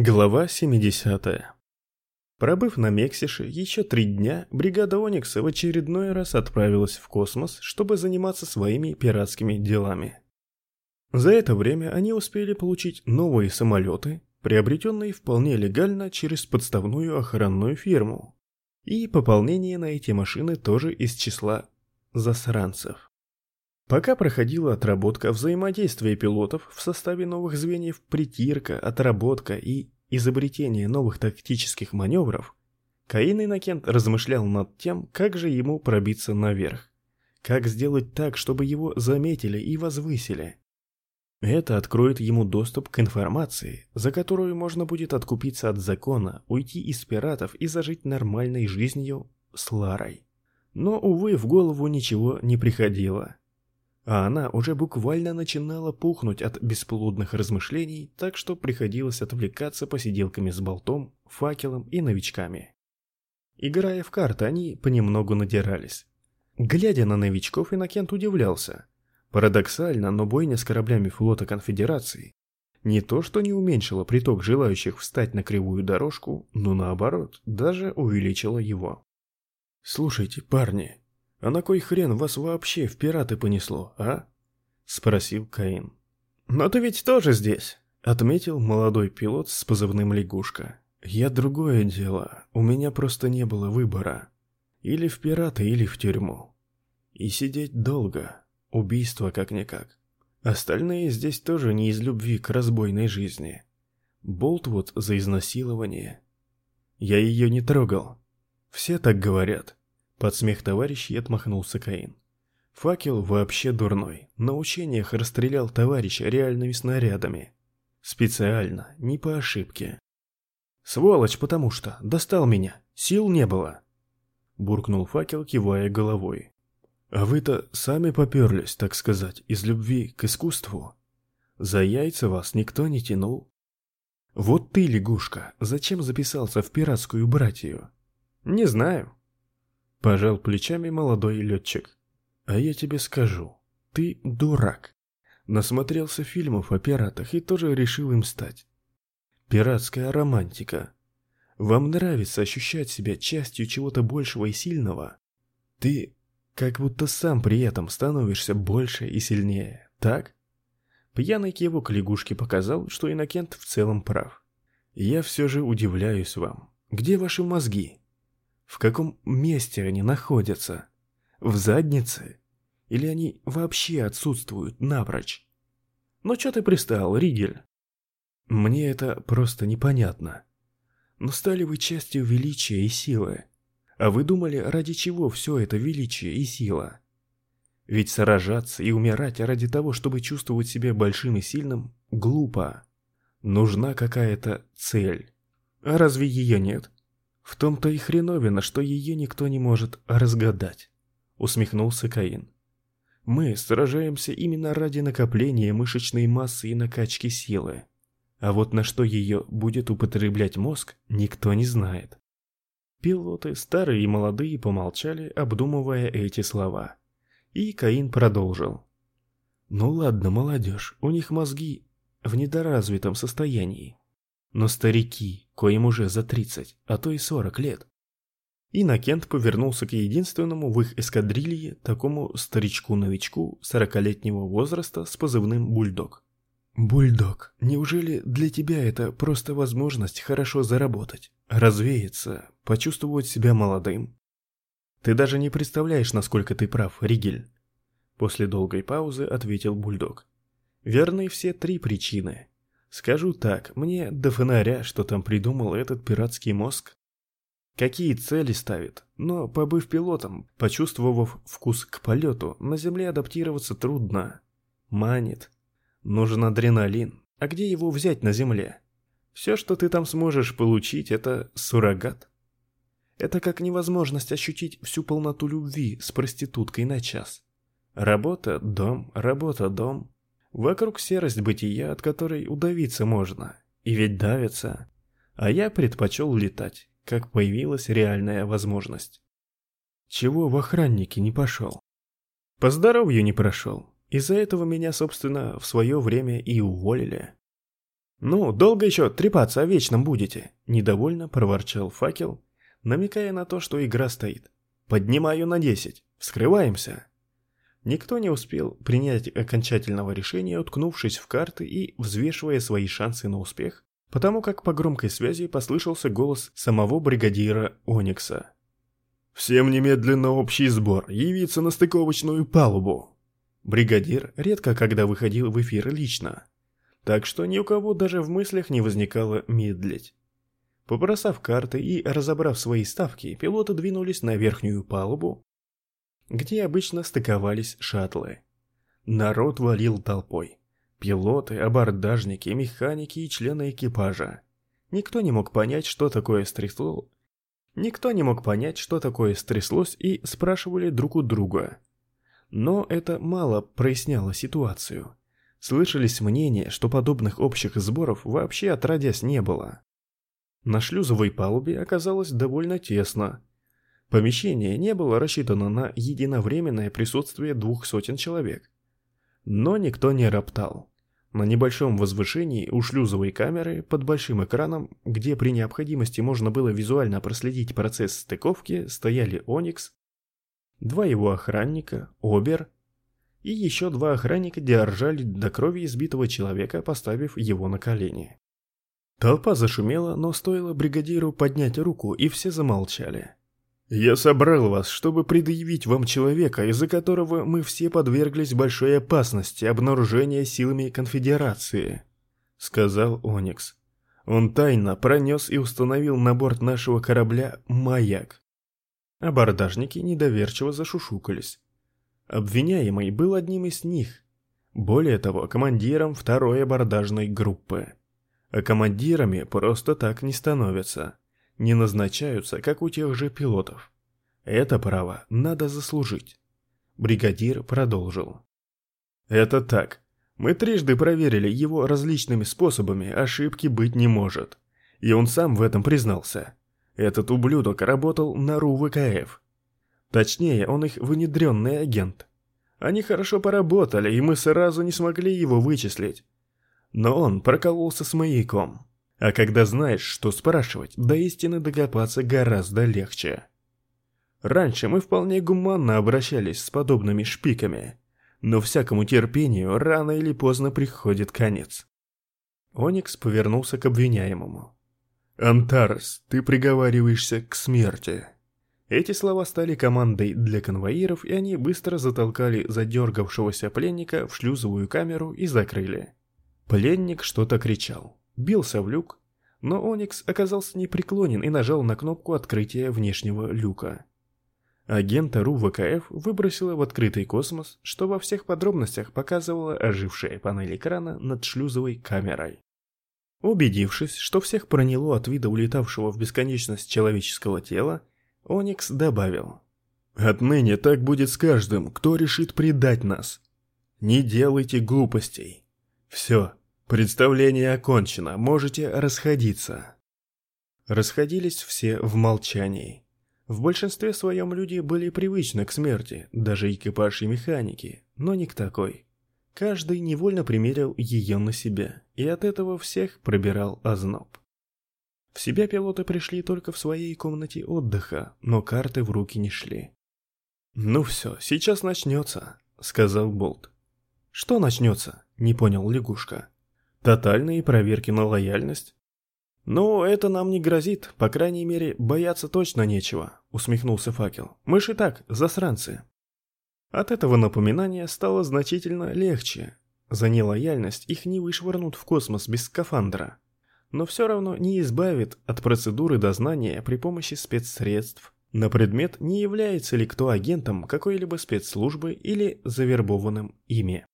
Глава 70. Пробыв на Мексише еще три дня, бригада Оникса в очередной раз отправилась в космос, чтобы заниматься своими пиратскими делами. За это время они успели получить новые самолеты, приобретенные вполне легально через подставную охранную фирму, и пополнение на эти машины тоже из числа засранцев. Пока проходила отработка взаимодействия пилотов в составе новых звеньев притирка, отработка и изобретение новых тактических маневров, Каин Иннокент размышлял над тем, как же ему пробиться наверх. Как сделать так, чтобы его заметили и возвысили. Это откроет ему доступ к информации, за которую можно будет откупиться от закона, уйти из пиратов и зажить нормальной жизнью с Ларой. Но, увы, в голову ничего не приходило а она уже буквально начинала пухнуть от бесплодных размышлений, так что приходилось отвлекаться посиделками с болтом, факелом и новичками. Играя в карты, они понемногу надирались. Глядя на новичков, Иннокент удивлялся. Парадоксально, но бойня с кораблями флота Конфедерации не то что не уменьшила приток желающих встать на кривую дорожку, но наоборот, даже увеличила его. «Слушайте, парни», «А на кой хрен вас вообще в пираты понесло, а?» — спросил Каин. «Но ты ведь тоже здесь», — отметил молодой пилот с позывным «Лягушка». «Я другое дело, у меня просто не было выбора. Или в пираты, или в тюрьму. И сидеть долго, убийство как-никак. Остальные здесь тоже не из любви к разбойной жизни. Болт вот за изнасилование. Я ее не трогал. Все так говорят. Под смех товарищей отмахнулся Каин. Факел вообще дурной. На учениях расстрелял товарища реальными снарядами. Специально, не по ошибке. Сволочь, потому что достал меня, сил не было. Буркнул факел, кивая головой. А вы-то сами поперлись, так сказать, из любви к искусству. За яйца вас никто не тянул. Вот ты, лягушка, зачем записался в пиратскую братью? Не знаю, Пожал плечами молодой летчик. А я тебе скажу, ты дурак. Насмотрелся фильмов о пиратах и тоже решил им стать. Пиратская романтика. Вам нравится ощущать себя частью чего-то большего и сильного? Ты как будто сам при этом становишься больше и сильнее, так? Пьяный кивок лягушки показал, что Иннокент в целом прав. Я все же удивляюсь вам. Где ваши мозги? В каком месте они находятся? В заднице? Или они вообще отсутствуют напрочь? Ну что ты пристал, Ригель? Мне это просто непонятно. Но стали вы частью величия и силы. А вы думали, ради чего все это величие и сила? Ведь сражаться и умирать ради того, чтобы чувствовать себя большим и сильным, глупо. Нужна какая-то цель. А разве ее нет? В том-то и хреновина, что ее никто не может разгадать, усмехнулся Каин. Мы сражаемся именно ради накопления мышечной массы и накачки силы. А вот на что ее будет употреблять мозг, никто не знает. Пилоты, старые и молодые, помолчали, обдумывая эти слова. И Каин продолжил. «Ну ладно, молодежь, у них мозги в недоразвитом состоянии. Но старики, коим уже за 30, а то и 40 лет. Иннокент повернулся к единственному в их эскадрилье такому старичку-новичку сорокалетнего возраста с позывным «Бульдог». «Бульдог, неужели для тебя это просто возможность хорошо заработать, развеяться, почувствовать себя молодым?» «Ты даже не представляешь, насколько ты прав, Ригель», после долгой паузы ответил Бульдог. «Верны все три причины. Скажу так, мне до фонаря, что там придумал этот пиратский мозг. Какие цели ставит, но, побыв пилотом, почувствовав вкус к полету, на земле адаптироваться трудно. Манит. Нужен адреналин. А где его взять на земле? Все, что ты там сможешь получить, это суррогат. Это как невозможность ощутить всю полноту любви с проституткой на час. Работа, дом, работа, дом. Вокруг серость бытия, от которой удавиться можно. И ведь давится. А я предпочел летать, как появилась реальная возможность. Чего в охранники не пошел? По здоровью не прошел. Из-за этого меня, собственно, в свое время и уволили. «Ну, долго еще трепаться о вечном будете?» – недовольно проворчал факел, намекая на то, что игра стоит. «Поднимаю на десять. Вскрываемся!» Никто не успел принять окончательного решения, уткнувшись в карты и взвешивая свои шансы на успех, потому как по громкой связи послышался голос самого бригадира Оникса. «Всем немедленно общий сбор, явиться на стыковочную палубу!» Бригадир редко когда выходил в эфир лично, так что ни у кого даже в мыслях не возникало медлить. Побросав карты и разобрав свои ставки, пилоты двинулись на верхнюю палубу, где обычно стыковались шаттлы. Народ валил толпой. Пилоты, абордажники, механики и члены экипажа. Никто не мог понять, что такое стрясло. Никто не мог понять, что такое стряслось, и спрашивали друг у друга. Но это мало проясняло ситуацию. Слышались мнения, что подобных общих сборов вообще отродясь не было. На шлюзовой палубе оказалось довольно тесно. Помещение не было рассчитано на единовременное присутствие двух сотен человек. Но никто не роптал. На небольшом возвышении у шлюзовой камеры под большим экраном, где при необходимости можно было визуально проследить процесс стыковки, стояли Оникс, два его охранника, Обер и еще два охранника держали до крови избитого человека, поставив его на колени. Толпа зашумела, но стоило бригадиру поднять руку, и все замолчали. «Я собрал вас, чтобы предъявить вам человека, из-за которого мы все подверглись большой опасности обнаружения силами Конфедерации», — сказал Оникс. Он тайно пронес и установил на борт нашего корабля маяк. Абордажники недоверчиво зашушукались. Обвиняемый был одним из них. Более того, командиром второй абордажной группы. А командирами просто так не становятся. Не назначаются, как у тех же пилотов. Это право надо заслужить. Бригадир продолжил. Это так. Мы трижды проверили его различными способами, ошибки быть не может. И он сам в этом признался. Этот ублюдок работал на РУ-ВКФ. Точнее, он их внедренный агент. Они хорошо поработали, и мы сразу не смогли его вычислить. Но он прокололся с маяком. А когда знаешь, что спрашивать, до истины докопаться гораздо легче. Раньше мы вполне гуманно обращались с подобными шпиками, но всякому терпению рано или поздно приходит конец. Оникс повернулся к обвиняемому. «Антарес, ты приговариваешься к смерти». Эти слова стали командой для конвоиров, и они быстро затолкали задергавшегося пленника в шлюзовую камеру и закрыли. Пленник что-то кричал, бился в люк, но Оникс оказался непреклонен и нажал на кнопку открытия внешнего люка. Агента РУ ВКФ выбросила в открытый космос, что во всех подробностях показывала ожившая панель экрана над шлюзовой камерой. Убедившись, что всех проняло от вида улетавшего в бесконечность человеческого тела, Оникс добавил. «Отныне так будет с каждым, кто решит предать нас. Не делайте глупостей. Все, представление окончено, можете расходиться». Расходились все в молчании. В большинстве своем люди были привычны к смерти, даже экипаж и механики, но не к такой. Каждый невольно примерил ее на себя, и от этого всех пробирал озноб. В себя пилоты пришли только в своей комнате отдыха, но карты в руки не шли. «Ну все, сейчас начнется», — сказал Болт. «Что начнется?» — не понял лягушка. «Тотальные проверки на лояльность?» «Ну, это нам не грозит, по крайней мере, бояться точно нечего», — усмехнулся факел. «Мы ж и так, засранцы». От этого напоминания стало значительно легче. За нелояльность их не вышвырнут в космос без скафандра но все равно не избавит от процедуры дознания при помощи спецсредств на предмет, не является ли кто агентом какой-либо спецслужбы или завербованным ими.